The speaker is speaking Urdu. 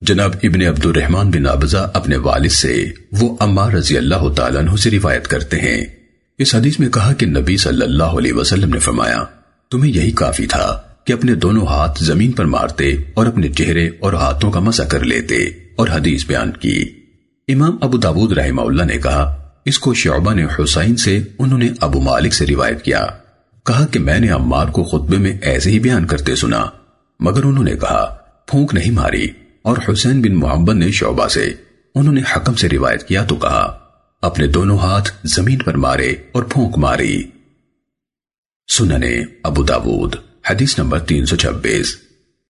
جناب ابن عبد الرحمن بن عبزہ اپنے والد سے وہ عمار رضی اللہ تعالیٰ عنہ سے روایت کرتے ہیں۔ اس حدیث میں کہا کہ نبی صلی اللہ علیہ وسلم نے فرمایا، تمہیں یہی کافی تھا کہ اپنے دونوں ہاتھ زمین پر مارتے اور اپنے چہرے اور ہاتھوں کا مسا کر لیتے اور حدیث بیان کی۔ امام ابو داود رحمہ اللہ نے کہا، اس کو شعبہ نے حسین سے، انہوں نے ابو مالک سے روایت کیا۔ کہا کہ میں نے عمار کو خطبے میں ایسے ہی بیان کرتے سنا، مگر انہوں نے کہا، پھونک نہیں ماری۔ اور حسین بن محمد نے شعبہ سے، انہوں نے حکم سے روایت کیا تو کہا، اپنے دونوں ہاتھ زمین پر مارے اور پھونک